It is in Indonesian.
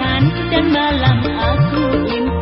dan malam aku impian